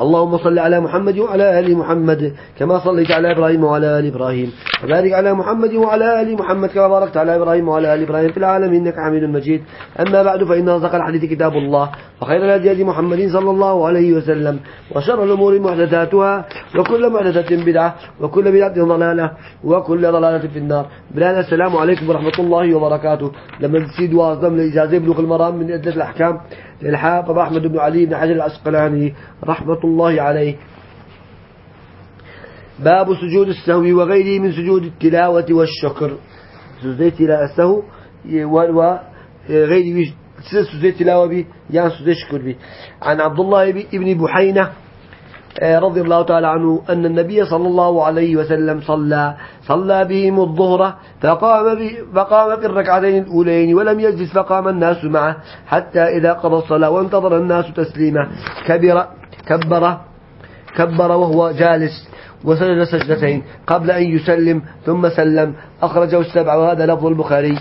اللهم صل على محمد وعلى آل محمد كما صليت على إبراهيم وعلى آل إبراهيم وبارك على محمد وعلى آل محمد كما باركت على إبراهيم وعلى آل إبراهيم في العالمين إنك حميد مجيد. أما بعد فإن أصدق الحديث كتاب الله وخير الهدي محمد صلى الله عليه وسلم وشر الأمور محدثاتها وكل محدثة بدعة وكل بدعة ضلالة وكل ضلالة في النار. بلاد السلام عليكم ورحمة الله وبركاته. لما تسيد واظم لإجازة بلوغ المرام من أدلة الأحكام. للحافظ أحمد بن علي بن حجر العسقلاني رحمة الله عليه. باب سجود السهو وغيره من سجود التلاوة والشكر. سجود السهو وغيره سجود التلاوة به يعني سجود الشكر به عن عبد الله بن بحينة رضي الله تعالى عنه أن النبي صلى الله عليه وسلم صلى صلى بهم الظهر فقام, فقام في الركعتين الأولين ولم يجلس فقام الناس معه حتى إذا قضى الصلاة وانتظر الناس تسليمه. كبر كبر كبر وهو جالس وسجد سجدتين قبل أن يسلم ثم سلم. أخرجه السبع وهذا لفظ البخاري.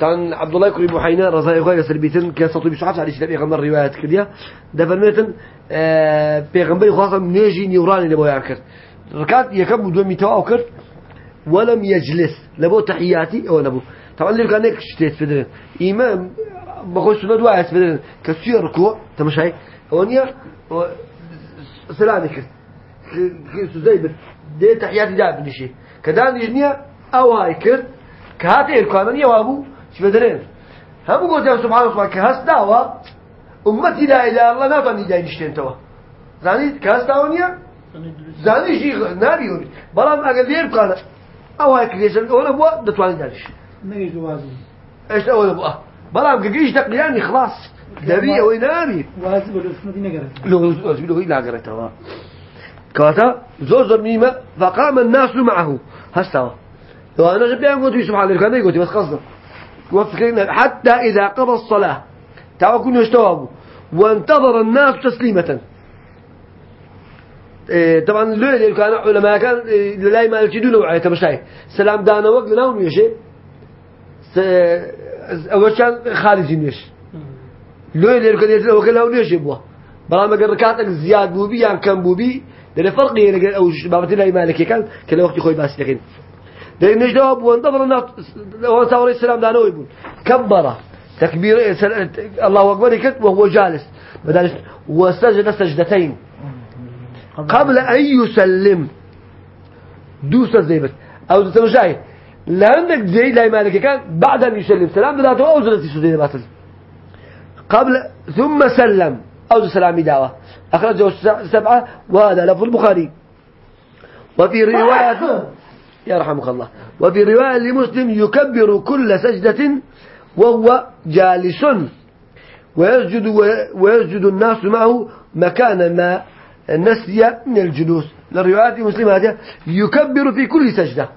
كان عبد الله يقول بحينا رضي الله سلبيتن كسطو بشعات على شلبي غمر روايات كديا دفرمتن آه بيغمبري خاصة نيجي نيوراني لبو يعكر ركعت يكب دو ميتوا أكر ولم يجلس لبو تحياتي أو لبو. طبعا اللي كان هيك شتيت فدرن إمام بخش سنة دعاء فدرن كسير ركوع تمشي أونيا سلامي كر كيسو زي دي تحياتي داب نشي كدان يجنيا أو هاي كر كهاتي إركانيا وابو. شبدرين هم قلت يا سبحان الله كهس دعوة أمتي لا إله إلا الله ناتني جاي نشتين توا. زاني كهس دعوة زاني شيء نبي يقول. بلام أقل دير كان أو هاي كريسن أولا بوا دتواني دارش. نجي جوازي إيش أولا بوا بلام كجيش تقلياني خلاص. نبي أو نبي واجب الأسمة دي نجرت لو لو لا قرأتها كواتا زور زور ميمة فقام الناس معه. هستوا لو أنا جبت قلت سبحان الله كان يقول بس قصده وفكرنا حتى إذا قضى الصلاة. تعالوا كنا يشتوابوا وانتظر الناس تسليمة. إيه طبعا اللي كان علماء كان إيه، لا ما يجدون وعي. تمشي سلام دانا وقت لنا ونيشي أول كان خارجي نيش لو اللي كان يتلو وقت لنا ونيشي بوا. بلا ما قال ركعتك زياد بوبي يعني كم بوبي. لأن فرق يعني أو بابتنا مالك كان كلا وقت يخوي باس لكن. جواب وانتظر الناس وانسى عليه السلام دانو يقول كبر. تكبير الله أكبر وهو جالس. وسجد سجدتين. قبل أن يسلم. دوس زيبت أو تمشي لأنك زي لا مالك كان بعد أن يسلم. سلام ذاته أو زلت سجدين باتل قبل ثم سلم. أو سلام دعوة. أخرجه سبعة وهذا لفظ البخاري. وفي رواية يرحمك الله. وفي رواية لمسلم يكبر كل سجدة وهو جالس ويسجد, ويسجد الناس معه مكان ما نسي من الجلوس. للروايات مسلم هذا يكبر في كل سجدة.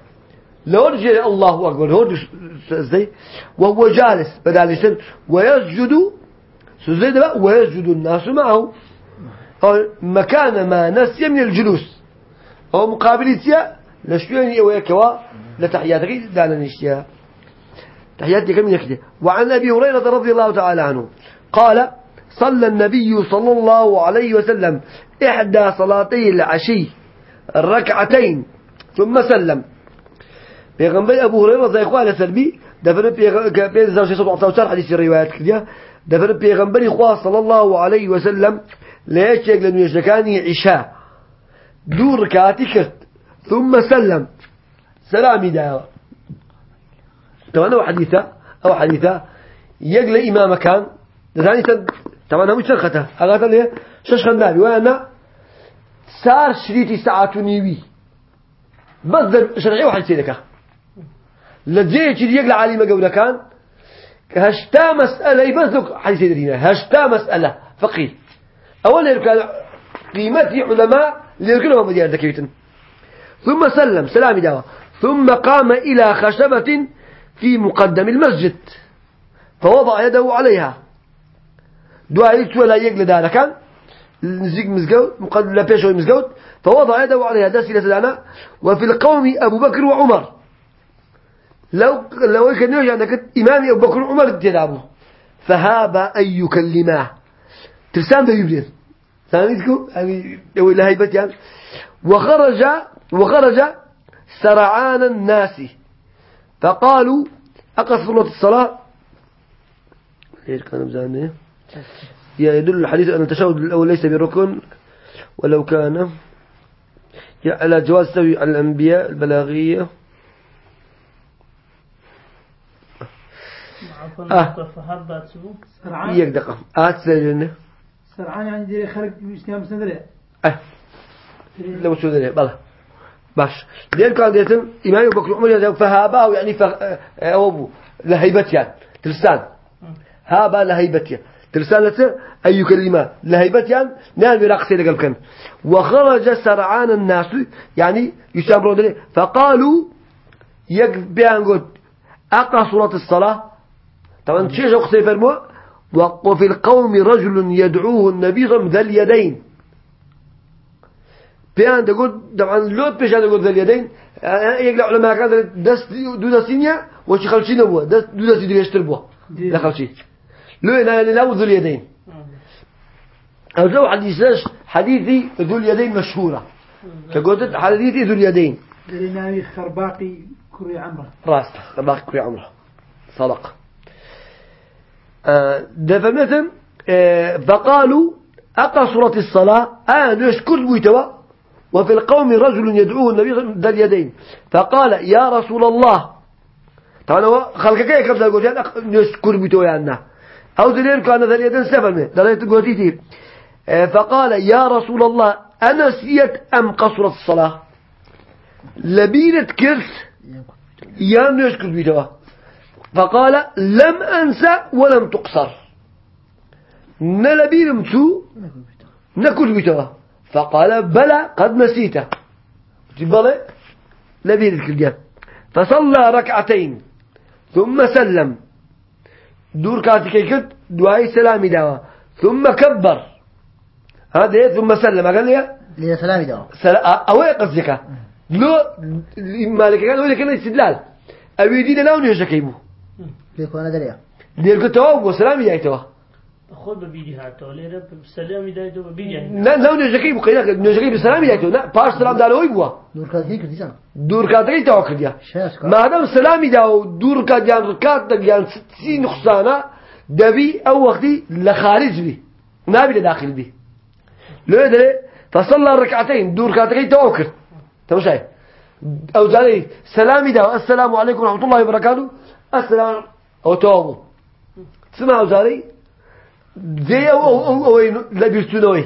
لو رجع الله أكبر هو زي وهو جالس بدالس ويسجد سجد ويسجد الناس معه. مكان ما نسي من الجلوس. هو مقابلتها لشويني ويكوا لتحياتك دانا نشتيا. تحياتك من يكتي وعن أبي هريرة رضي الله تعالى عنه قال صلى النبي صلى الله عليه وسلم إحدى صلاتي العشي الركعتين ثم سلم. بيغنبي أبو هريرة زي إخوة سلبي دفن بيغنبي زوجي صلى الله حديث الروايات كده دفن بيغنبي إخوة صلى الله عليه وسلم ليش يقلن يشتكاني عشاء؟ دور ركعتي كرت ثم سلم. سلامي دعوة طبعا حديثة أو حديثة. يقل إمام كان. دعني طبعا هم شرخته. أغاثة ليه؟ شش خندابي وأنا سار شريتي ساعة نيوي. بس شرعي واحد سيدك. كده يقل عالي قوله كان. هشتا مسألة يبزلك حديث سيدنا هشتا مسألة فقيه. أولا كان قيمتي علماء اللي يركنهم مديار ذكيتن ثم سلم سلام دعوة ثم قام إلى خشبة في مقدم المسجد فوضع يده عليها. دعاء ولا يقل دار كان نزيق مزقوت مقدم لا بيش مزقوت فوضع يده عليها. دسلة لنا وفي القوم أبو بكر وعمر. لو لو كان يجي عندك إمامي أبو بكر وعمر تلعبه فهاب أن يكلماه. ترسام ده يبدين ثانيتكم يعني إلى يعني. وخرج وخرج سرعان الناس. فقالوا أقصر الصلاة. إيش كان بزانه يدل الحديث أن التشهد الأول ليس بركن ولو كان. على جواز سوي على الأنبياء البلاغية. آه. سرعان. يك دقة. آت سجنة سرعان يعني ديري خرج مستيام سندري أه. لو ذي بلا. باش. لين كان ديتم إمام بكر عمر يزوج فهابا يعني ف أبو لهيبتيان تلسان هابا لهيبتيان. ترسالته أي كلمة؟ لهيبتيان. نال براقصي لقل كان. وخرج سرعان الناس يعني يسامرون فقالوا يك بيان قلت أقرأ صورة الصلاة. طبعا شيء جو قصي فرمو وفي القوم رجل يدعوه النبي صلى الله عليه وسلم ذا اليدين. بيان تقول طبعا لو بيش هذا يقول ذا اليدين يقلع علماء كان دست دو دستينيا وشي خلشين أبوه دست دو دستي دو يشتر بوة. لا خلشي. لو لا لا ذو اليدين أو جو حديث حديثي ذو اليدين مشهورة. كقلت حديثي ذو اليدين خرباقي كري عمرة. راس خرباقي كري عمرة. صدق. آه دفمتم آه فقالوا أقصرت الصلاة؟ آه نشكر بيتوا وفي القوم رجل يدعوه النبي ذا اليدين. فقال يا رسول الله. طبعا خلقك يا كبدا قلت؟ نشكر بيتوا يعني أو دليل كان ذا اليدين سفر دليل قلتي آه، فقال يا رسول الله أنسيت أم قصرت الصلاة؟ لبينة كرس يا نشكر بيتوا فقال لم أنسى ولم تقصر. نلبين متو؟ نكل بيتوا فقال بلى قد نسيته بلى لبين الكلجة فصلى ركعتين ثم سلم. دور كاتي كت دعاء سلامي دوا ثم كبر. هذا إيه؟ ثم سلم. قال لي؟ لي سلامي دوا سل... أو قصدك؟ لو مالك قال ولا كان استدلال. أبي دين لا ونيش كيبو. ليكو أنا دريا دير كتوا وسلامي جايتوا خود هاتو. ليرة بسلامي دايتو ببيجي لا لا ونيش كيبو قيلك نيش كيبو سلامي جايتوا لا باش سلام دالو يبوا دور كاتي كردي سان دور كاتي توا كرديا شاش ما دام سلامي داو دور كاتيان ركات تجان ستي نقصانا. دبي أو وقتي لخارج بي نابي لداخل بي لو يدري فصلى ركعتين دور كاتي توكر تمشي أو زالي سلامي داو. السلام عليكم ورحمة الله وبركاته السلام أو توبو سمع أو زالي دي أو أو أو زي سو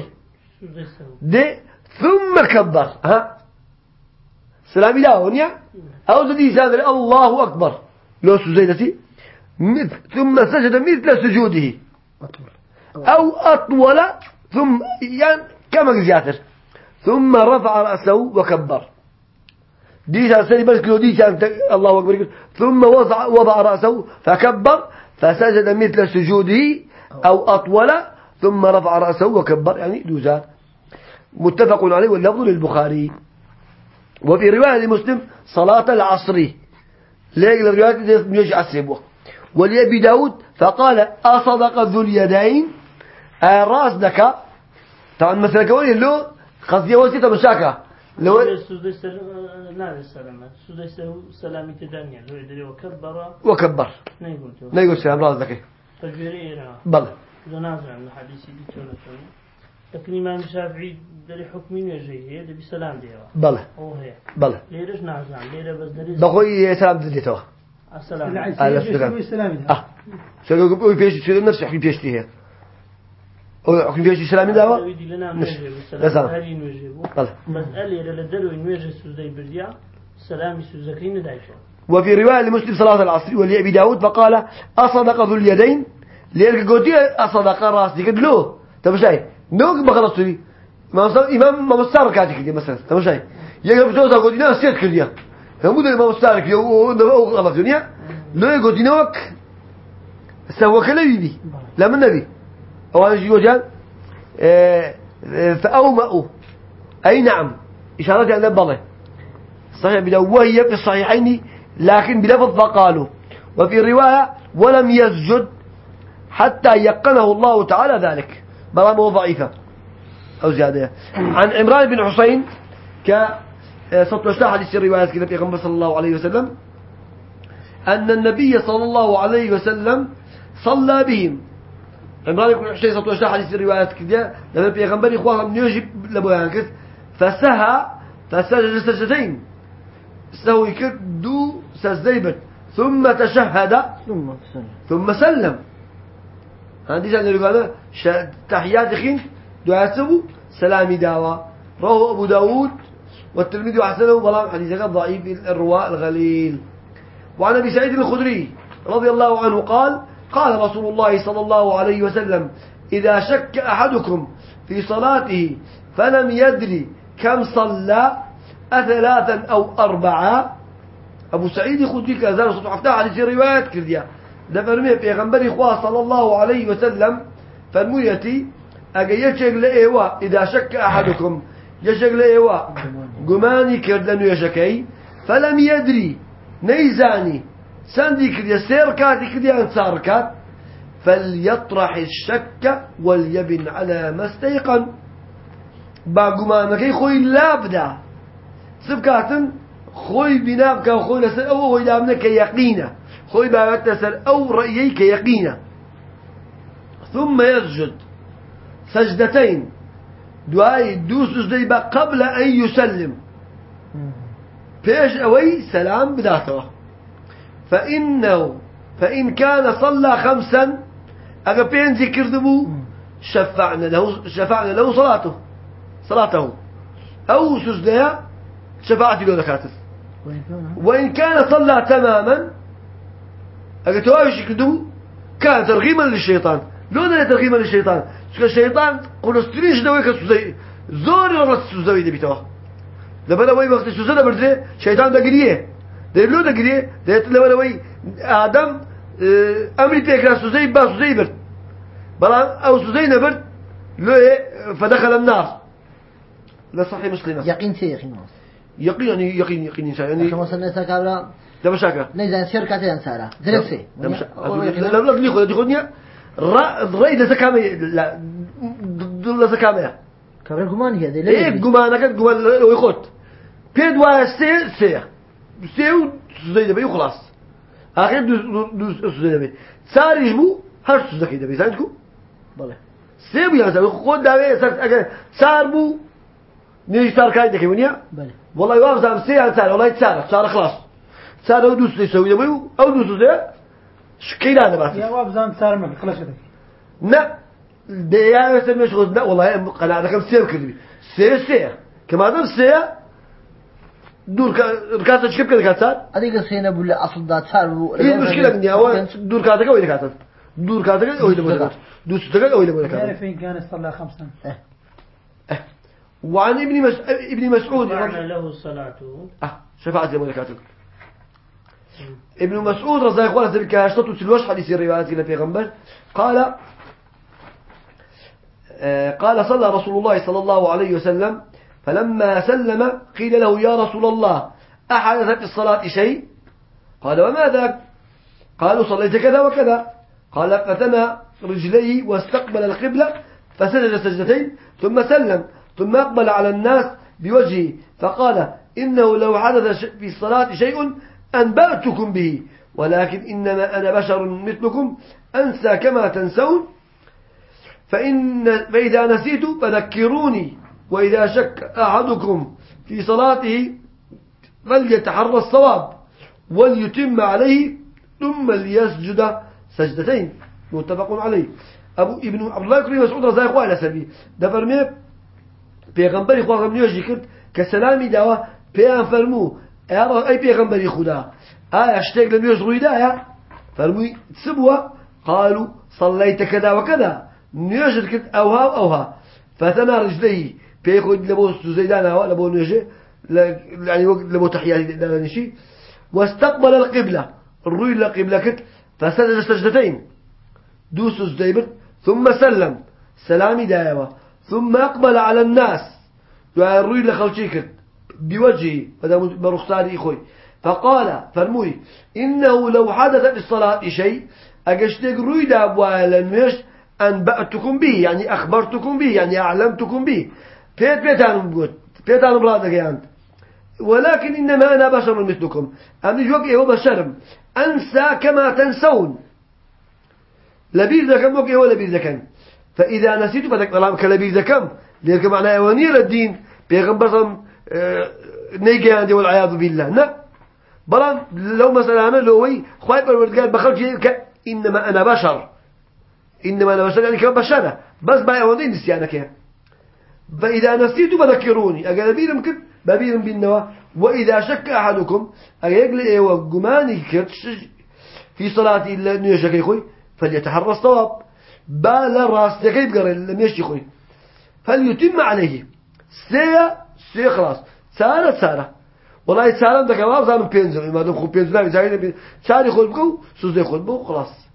دي ثم كبر. ها؟ داو نيا أو زدي الله أكبر. لو مثل ثم سجد مثل سجوده. أو أطول ثم يعني كما زياتر ثم رفع رأسه وكبر. دي سأسألي بس كيلو دي سأنت الله أكبر. ثم وضع, وضع رأسه فكبر فسجد مثل سجوده. أو أطول ثم رفع رأسه وكبر يعني دوزان متفق عليه واللفظ للبخاري. وفي رواية لمسلم صلاة العصر. ليك الرواية مش عصر ولأبي داود فقال أصدق ذو اليدين. الراس دكا طبعا مثلا كوني لو قصدي وسيطة مشاكا لو سودي سلام السلام سودي سلامي تدانيا وكبر. وكبر. نيقول سلام راس دكا تونا لكن إمام الشافعي دري حكمي وجهي هي دي بسلام ديوا بلى. هو هي. بلى. ليرش نازع ليرة بس دري بقول سلام دليتوا السلام. على السلام. السلام آه. شو يقول؟ بيش شو نفس حكي بيش هي. أو حكي بيش سلام دعوة ويدي لنا وفي رواية لمسلم صلاة العصر ولأبي داود فقال أصدق ذو اليدين؟ ليرك قلتي أصدق راسي قد له. تمشي نوك بخلص لي. ما مصار إمام ما مصار كاتي كذي مثلا. تمشي يقول بتوزع قلتي ناس سيد كذي. هم ده ما مصار كذي أو أو غلط دنيا لو قلتي نوك سوى كلا يبي. لا من نبي. أو أنا جيوجان آه، آه، فأومأوا أي نعم. إشارة على بله صحيح بلا وهي في الصحيحين لكن بلفظ فقالوا. وفي رواية ولم يسجد حتى يقنه الله تعالى ذلك. بلامه ضعيفة. أو زيادة. عن عمران بن حسين ك سطوشتا حديث الروايات كده في صلى الله عليه وسلم. أن النبي صلى الله عليه وسلم صلى بهم. عمران بن حسين سطوشتا حديث الروايات كده لما في غنبر إخوانهم نيجي لبويان كده فسهى فسجد سجدتين. سوي كدو سجديبت ثم تشهد. ثم سلم ثم سلم. عندي جانب يقول تحيات خين دعاء سبو. سلامي دعوة رواه أبو داود والترمذي وحسنه. بلام حديثك ضعيف. الرواء الغليل. وعن أبي سعيد الخدري رضي الله عنه قال قال رسول الله صلى الله عليه وسلم إذا شك أحدكم في صلاته فلم يدري كم صلى أثلاثا أو أربعة. أبو سعيد الخدري كذا صوت عفتها حديث روايات كرديا ده فرمي في غنبري إخوة صلى الله عليه وسلم. فرميتي أجيتشك لإيوا إذا شك أحدكم يشك لإيوا قماني كردن يشكي فلم يدري نيزاني. سندي كرديا سير كاتي كرديا كات فليطرح الشك وليبن على ما استيقن. باقمانكي خوي لابدا. سبكاتن خوي بنابك وخوي لسر أو خوي لابنك يقينا خوي بابت لسر أو رأيك يقينا ثم يسجد. سجدتين. دعاء دوس سجدي قبل أن يسلم. فيش أوي سلام بداته. فإنه فإن كان صلى خمسا أجا بين ذكر دبو شفعنا له شفعنا له صلاته. صلاته. أو سجدها شفاعتي وين كان؟ وإن كان صلى تماما أجا تواجه كدو كان ترغيما للشيطان. لون لا ترغيما للشيطان شكل الشيطان قلوا استريش دويك سوزي زوري رمت سوزي دي بيتوا لبلا وي وقت سوزي بردي شيطان ده قريه. ده لو ده قريه ده لبلا وي آدم آه، أمري بيكرا سوزي با سوزي برد. بلا أو سوزي نبرد لو فدخل النار. لا صحيح مسلمة. يقين شيء يقين يعني يقين يقين إنسان يعني كما سنة كابرا ده مشاكل. نيزان شركة انسارة درسي. ده مش لا لا دي خد دي خدني رأي ده زكامة لا دول زكامة كابرا كمان هي دي إيه كده جمان ويخد بيد واسي سي سي. زي ده بيو خلاص. آخر دوس دوس زي ده بي صار يجبو هر سوز ده بي زانكو بله. سي بيا زي خد ده بي أجر صار بو. نيجي صار كاين ده كيونيا بله والله يوافق زام سي صار والله صار صار خلاص صار دوس يسوي ده بيو أو دوس ده شكيل أنا بس زان صار مك خلصتك لا ده يا مثل مش غد لا والله قناعة كم سير كذبي سير سير كما دام سير دور كاسة شكب كذا كاسة أديك سينا بولا أصل دا صار هي المشكلة إني هو دور كاسة كوي كاسة دور ده مدرك دور ستة كوي ده مدرك تعرف فين كان صلى خمسا وعن ابن مس... ابن مسعود معنى له صلاته آه شفاعة مدركاته ابن مسعود رضي الله عنه ذلك اشتطوا تلوش حديث الروايات إلى پیغمبر. قال آه، قال صلى رسول الله صلى الله عليه وسلم فلما سلم قيل له يا رسول الله أحدث في الصلاة شيء؟ قال وما ذاك؟ قالوا صليت كذا وكذا. قال فتنى رجليه واستقبل القبلة فسجد سجدتين ثم سلم. ثم أقبل على الناس بوجهه فقال إنه لو حدث في الصلاة شيء أنبأتكم به ولكن إنما أنا بشر مثلكم أنسى كما تنسون فإن فإذا نسيت فذكروني وإذا شك أحدكم في صلاته فليتحرى الصواب وليتم عليه ثم ليسجد سجدتين متفق عليه. أبو ابن عبد الله كريم مسعود رضي الله عنه سبي پیغمبری خدا هم نیوشی کرد که سلامی داوا پیان فرمو ای ای پیغمبری خدا آیا اشتاق لنیوش روی دایا فرموی سبوا قالوا صليت كذا وكذا نيوجد كت أوها وأوها فتنا رجليه بيخد لبو زيدان أو لبو ل- يعني وقت لبو تحياتي دانا نشي واستقبل القبلة. الروي لقبلة كت فسجد سجدتين دوس زديبر ثم سلم. سلامي دايوة ثم أقبل على الناس. دعا الروي لخلشيك بوجهه برخصاري إخوي. فقال فرموي إنه لو حدث في الصلاة شيء أجشتك روي دابوا أنبأتكم به يعني أخبرتكم به يعني أعلمتكم به. بيت بيتان بقول بيتان بلادك يعني ولكن إنما أنا بشر مثلكم. أمني جوك إيه بشر أنسى كما تنسون. لبير ذكم وك إيه لبير ذكم فإذا نسيت فذك كلام كلبير ذكم لذلك معناه أوانير الدين. بيغمبر آه نيجي عندي والعياذ بالله. لا بلان لو مثلا أنا لو وي خواهي بالوردقال بخلق إنما أنا بشر. إنما أنا بشر يعني كبشرة بس باي أوانين نسيانك يعني. فإذا نسيت فذكروني. أقل بيرم كد ببيرم بالنوا وإذا شك أحدكم أقل إيوه قماني كرتش في صلاة إلا أنه يشك يخوي فليتحرى الصواب. بال راس كيف قرر لم يشي خوي. فليتم عليه؟ سيا سيا خلاص. سارة سارة. والله سارة ده كمان زمان بينزل ما دام خو بينزل لا زين ساري خود بكو سوزي خود بكو خلاص.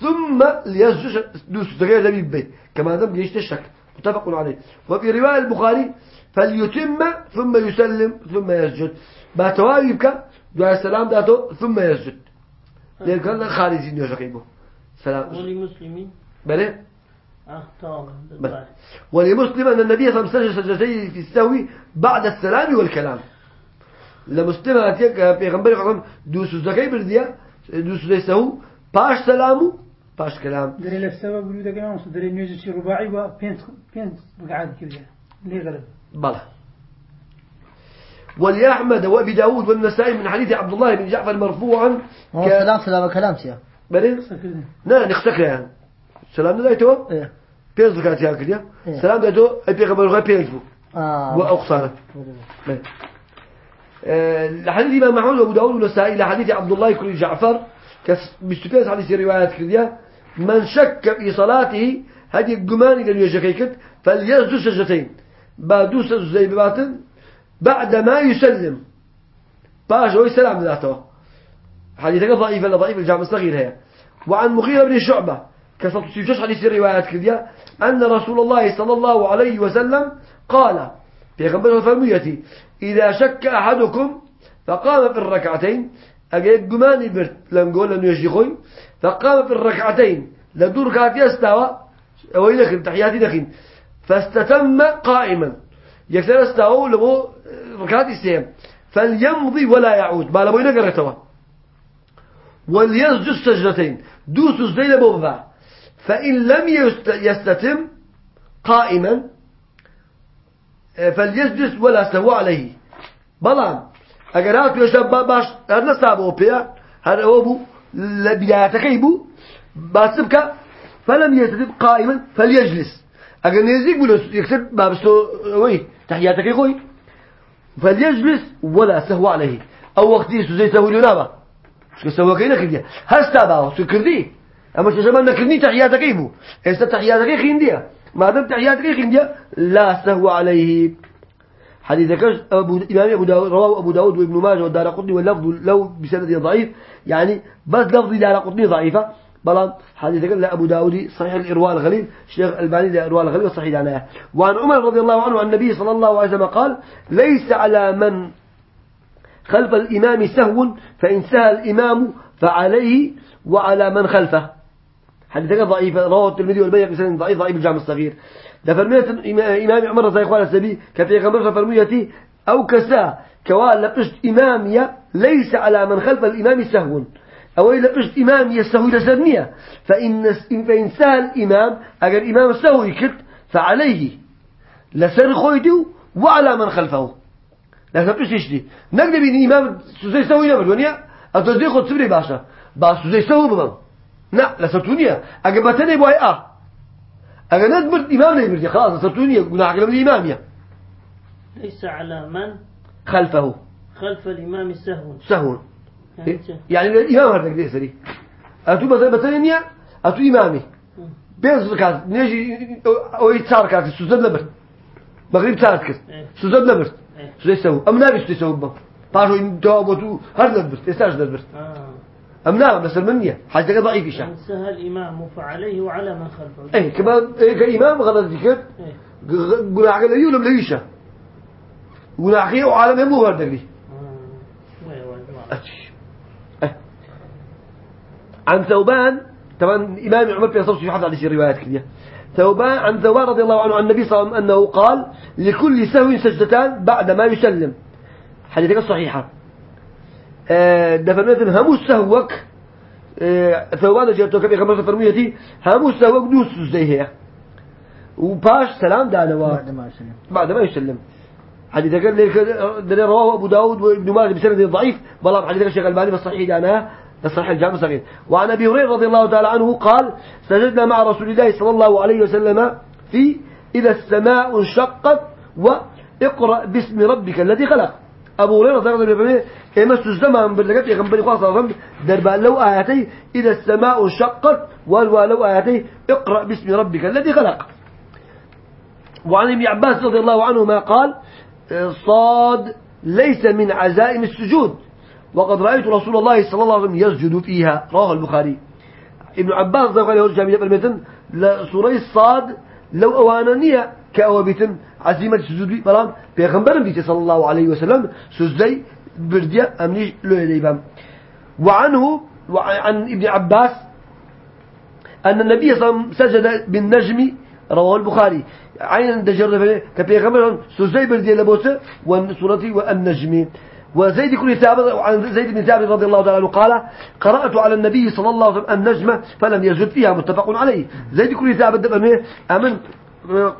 ثم ليسجد دوس تغير زميل بي. كما دام ليش الشك متفق عليه. وفي رواية البخاري فليتم ثم يسلم ثم يسجد. باتوايبك دعاء السلام داتو ثم يسجد. لأن كان خارجي نيوشكيبو سلام. ولمسلمين بلى؟ ولمسلم أن النبي صلى الله عليه وسلم سجد سجدتين في السهو بعد السلام والكلام. لمسلم أتيك بيغمبر قام دوس زكاي برديا دوس زي سهو باش سلامو باش كلام دري السبب بلو دقيقة ونص دري نيوزي شي رباعي و بين بين بقعد كذا ليه غلب بلى. ولأحمد وأبي داود والنسائي من حديث عبد الله بن جعفر مرفوعا هو ك- سلام سلام كلام سيا بلى؟ سكرنا نا نختك يعني سلام لا يتوه إيه بيز زكاة يا كليا إيه. سلام ده تو؟ أبي قبل غير بيز بو آه وأقصانا لحديث إمام محمود وأبو داود والنسائي لحديث عبد الله بن جعفر كمستفيز حديث روايات كذا من شك في صلاته هذه الجمان إلى يشكيكت فليسجد سجدتين بعد سجد زي بباطن بعد ما يسلم باش هو يسلم ذاته حديثك ضعيف ولا ضعيف الجامع الصغير هي وعن مغيرة بن شعبة. كسلطة حديث الروايات كذا أن رسول الله صلى الله عليه وسلم قال في غنبه فرميتي إذا شك أحدكم فقام في الركعتين أجيب جماني برت لم قول أنه يشيخوي فقام في الركعتين لدور كات يستوى وإذا دخل تحياتي دخل فاستتم قائما يكثر استوى لبو ركعات السيم فليمضي ولا يعود بالبو ينقرتوا وليسجد سجدتين دوسوا زي بوضع فإن لم يست- يستتم قائما فليسجد ولا سهو عليه. بلان اگر هات يشب باش هر نصابه بيا هر هو بو لبياتك يبو باسبك فلم يستتم قائما فليجلس. اگر نزيك بلو يكسب بابستو وي تحياتك يخوي فليجلس ولا سهو عليه. أو وقت يسو زي سهو لنابا شو سوى كينا كرديا هستا باو سو كردي أما شو زمان نكردني تحياتك يبو هستا تحياتك يخينديا ما دام تحياتك يخينديا لا سهو عليه. حديث كش أبو إمام أبو داود رواه أبو داود وابن ماجه والدار قطني واللفظ له بسند ضعيف. يعني بس لفظ دار قطني ضعيفة. بلان حديث كش لا أبو داود صحيح الإرواء الغليل شيخ الباني لا إرواء الغليل صحيح عنها وعن عمر رضي الله عنه عن النبي صلى الله عليه وسلم قال ليس على من خلف الإمام سهو فإن سهى الإمام فعليه وعلى من خلفه. حديثك ضعيف رواه الترمذي والبيهقي بسند ضعيف ضعيف الجامع الصغير. ده فرمية إمام عمر رضي الله عنه كفي غمر فرميتي أو كسا كوال لبشت إمامية ليس على من خلف الإمام سهو. أو لبشت إمامية سهو لسرنية فإن فإن سهى الإمام أجر إمام سهو يكت فعليه. لسر خويدو وعلى من خلفه. لا تبش يشتي نقدر بين إمام سوزي سوي نمر ونيا أتوزي خد سبري باشا. باش سوزي سوي بمن لا لا سرتونيا أجر بتني بواي آه أجر ندمر إمام نمر خلاص سرتونيا قلنا عقل من إمامية ليس على من؟ خلفه خلف الإمام سهو. سهو. يعني الإمام هذا كده سري أتو مثلا بتنيا أتو إمامي بين زكاة نيجي أو يتسار كات سوزد لبر مغرب تسار كات إيه. سوزد لبر. سوزي سو أم نبي سوزي سو بم باشو إن تو أبو تو هر لبر تستاش لبر أم نعم بس المنية حاجة ضعيف إيش من سهى الإمام فعليه وعلى من خلفه إيه كمان إيه كإمام غلط ذكر إيه. قول عقل يولم ليشة قول أخي وعالم مو هرد لي آه. وي- وي- وي. أتش. أه. عن ثوبان طبعا إمام عمر في صوت يحفظ على الروايات كذا ثوبان عن ثوبان رضي الله عنه عن النبي صلى الله عليه وسلم أنه قال لكل سهو سجدتان بعد ما يسلم حديثك الصحيحة همو سهوك آه، ثوبان جاءتو كبير خمسة فرميتي همو سهوك دوس زي هي وباش سلام دانوا. بعد ما يسلم. بعد ما يسلم. حديث قال لك رواه أبو داود وابن ماجه بسند ضعيف بلا حديث الشيخ الباني بالصحيح دانا الصحيح الجامع الصغير. وعن أبي هريرة رضي الله تعالى عنه قال سجدنا مع رسول الله صلى الله عليه وسلم في إذا السماء انشقت وإقرأ باسم ربك الذي خلق. أبو هريرة رضي الله عنه يمس الزمان باللقات يغنبري خاصة الله وسلم دربان لو آياتي إذا السماء انشقت والولو آياتي اقرأ باسم ربك الذي خلق. وعن ابن عباس رضي الله عنهما قال صاد ليس من عزائم السجود. وقد رأيت رسول الله صلى الله عليه وسلم يسجد فيها. رواه البخاري. ابن عباس ذكر له الجامعة المتن لسورة الصاد لو أوانانية كأوابتن. السجود بي بلان بيغنبرم بيتي صلى الله عليه وسلم سجدي بردية أمنيش له يليبام وعنه وعن ابن عباس أن النبي صلى الله عليه وسلم سجد بالنجم رواه البخاري. عين دجر كبيغمبر سجد بردية لبوسة والسورة والنجم. وزيد كل ثابت عن زيد بن ثابت رضي الله تعالى عنه قال قرأت على النبي صلى الله عليه وسلم النجمة فلم يزد فيها متفق عليه. زيد كل ثابت أمن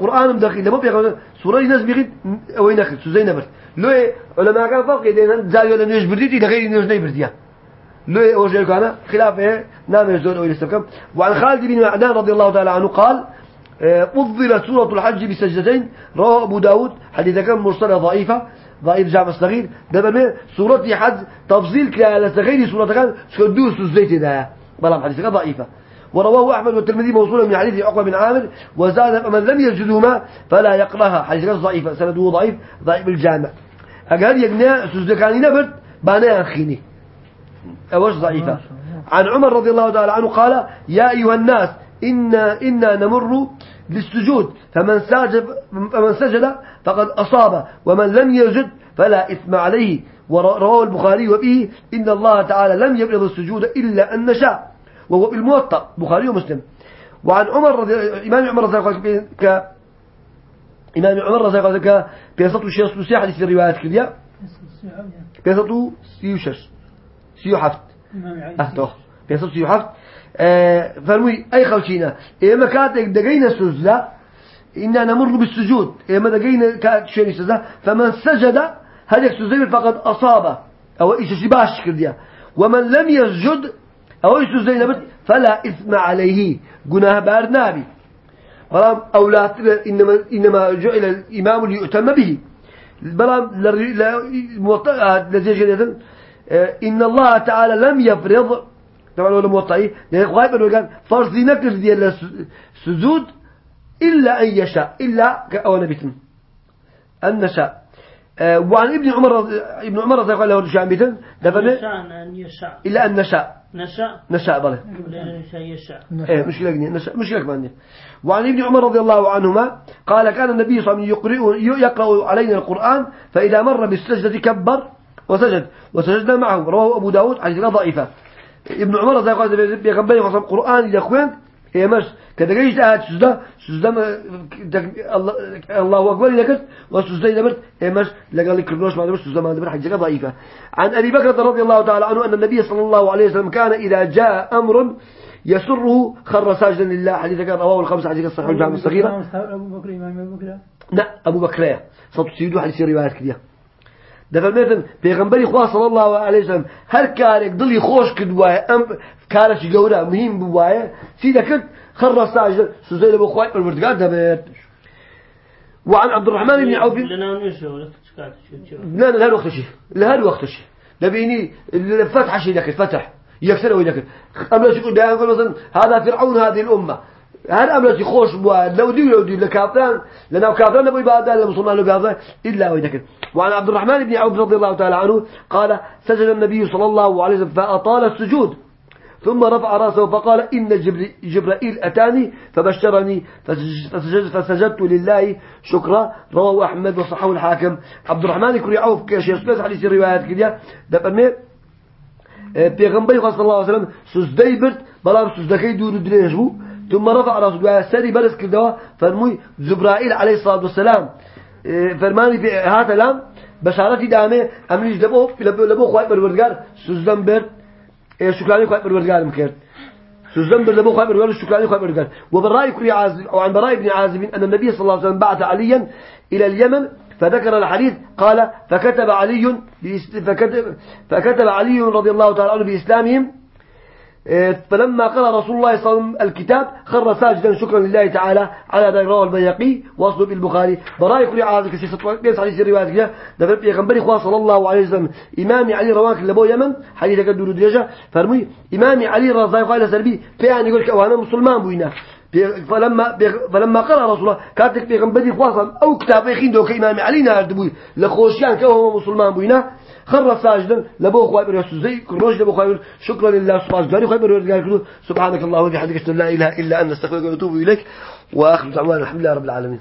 قرآن دقيق لما بيقول سورة نجم يغيد وين أخذ سوزي نبر لو علماء كان فرق يدين زاوية ولا نيش برديتي لغير نيش نيش برديا لو أوجه كان خلاف نام يزول أو يستفكم وعن خالد بن معدان رضي الله تعالى عنه قال فضلت سورة الحج بسجدتين رواه أبو داود. حديث كان مرسلة ضعيفة ضعيف جامع الصغير ده بل سورة حج تفضيل كلا صغير سورة كان سكدوس الزيت ده. بلام حديث ضعيفة. ورواه أحمد والترمذي موصولا من حديث عقبة بن عامر وزاد فمن لم يسجدهما فلا يقرأها. حديث كان ضعيفة سنده ضعيف ضعيف الجامع. أقل يقنع سجدكاني نبت بانا أخيني. أوش ضعيفة؟ عن عمر رضي الله تعالى عنه قال يا أيها الناس إنا, إنا نمر للسجود. فمن سجد, فمن سجد فقد أصاب. ومن لم يسجد فلا إثم عليه. ورواه البخاري وبه إن الله تعالى لم يبرض السجود إلا أن نشاء. وهو بالموطأ بخاري ومسلم. وعن عمر رضي إمام عمر رضي الله عنه ك إمام عمر رضي الله عنه ك بيسطو شيء سوسي حديث الروايات كذا. بيسطو سيوشش سيو حفت إمام علي أهتوه بيسطو سيو حفت آه، فرمي أي خلشينا إما كاتك دقينا سجدة إنا نمر بالسجود. إما دقينا كات شيء سجدة. فمن سجد هذا سجد فقد أصاب أو إيش شباش كرديا ومن لم يسجد أو إيش سجد فلا إثم عليه جناه بارنابي بلام أولاد إنما إنما جعل الإمام ليؤتم به. بلام لزيج إن الله تعالى لم يفرض طبعا ولا موطئي لأن غايب أنه قال فرض نكر ديال السجود إلا أن يشاء إلا كأول بيتن أن نشاء وعن ابن عمر رضي- ابن عمر رضي الله عنه رجع بيتن دفن إلا أن نشاء نشاء نشاء بله إيه مشكلة جنيه نشاء مشكلة كمان وعن ابن عمر رضي الله عنهما قال كان النبي صلى الله عليه وسلم يقرأ يقرأ علينا القرآن فإذا مر بالسجدة كبر وسجد وسجدنا معه رواه أبو داود حديث ضعيفة ابن عمر زي قال بيغنبري خاصة القرآن إذا أخوان قاعد سجدة سجدة ما- تك- الله وسجدة إذا مرت هي مش لقال لك كرنوش ما دبر سجدة ما دبر حاجة ضعيفة عن أبي بكر رضي الله تعالى عنه أن النبي صلى الله عليه وسلم كان إذا جاء أمر يسره خر ساجدا لله حديث كان رواه الخمسة حديث الصحيح الجامع الصغيرة أبو بكر إمام أبو بكر لا أبو بكر صوت سيدو حديث روايات كده دفع مثلا بيغنبري صلى الله عليه وسلم هر كارك ضلي خوش كدوايا أم كارش جورا مهم بوايا سيدا كنت خر ساجدا سوزي لبو خواي الورتقال دبت وعن عبد الرحمن بن عوف. لا لا وقت شيء لا وقت شيء لبيني الفتح شيء ذاك الفتح. يكسر ويذكر أملا يقول ده يقول مثلا هذا فرعون هذه الأمة. هذا أملا يخوش بوا. لو دي لو دي لكافران. لأنه كافران نبي بعد المسلمان نبي بعد إلا ويذكر وعن عبد الرحمن بن عوف رضي الله تعالى عنه قال سجد النبي صلى الله عليه وسلم فأطال السجود. ثم رفع رأسه فقال إن جبرائيل أتاني فبشرني فسج- فسجدت, لله شكرا. رواه أحمد وصححه الحاكم. عبد الرحمن كري عوف كشيخ سبيس حديث الروايات كده. ده فرمي پیغمبر صلى الله عليه وسلم سجدي برد بلام سجدكي دور بو ثم رفع رأسه ويا سري برس كردوا فرموي جبرائيل عليه الصلاة والسلام. آه، فرماني في هذا لام بشارتي دامه امريج لبو لبو خواهي پروردگار سجدن برد. آه، شكراني خواهي پروردگار مكرد سجدن برد لبو خواهي پروردگار شكراني خواهي پروردگار وبالرأي كري عازب أو عن براء بن عازب أن النبي صلى الله عليه وسلم بعث عليا إلى اليمن فذكر الحديث قال فكتب علي فكتب, فكتب علي رضي الله تعالى عنه بإسلامهم إيه، فلما قرأ رسول الله صلى الله عليه وسلم الكتاب خر ساجدا شكرا لله تعالى على ذلك رواه البيهقي وأصله بالبخاري براي كل عازك بيس حديث الروايات كده ده في پیغمبر خوا صلى الله عليه وسلم إمام علي رواك لبو يمن حديث قدر درجة فرمي إمام علي رضي الله عنه سلبي فيعني يقول وأنا مسلمان بوينا. فلما فلما قرأ رسول الله كاتك پیغمبر خوا صلى أو كتاب يخين دو كإمام علي نارد بوي. لخوشيان كهو مسلمان بوينا. خر ساجدا لبو خواي بر زي كروج لبو خواي شكرا لله سبحانه وتعالى خواي بر سبحانك اللهم وبحمدك لا اله الا انت استغفرك واتوب اليك وآخر دعوانا الحمد لله رب العالمين.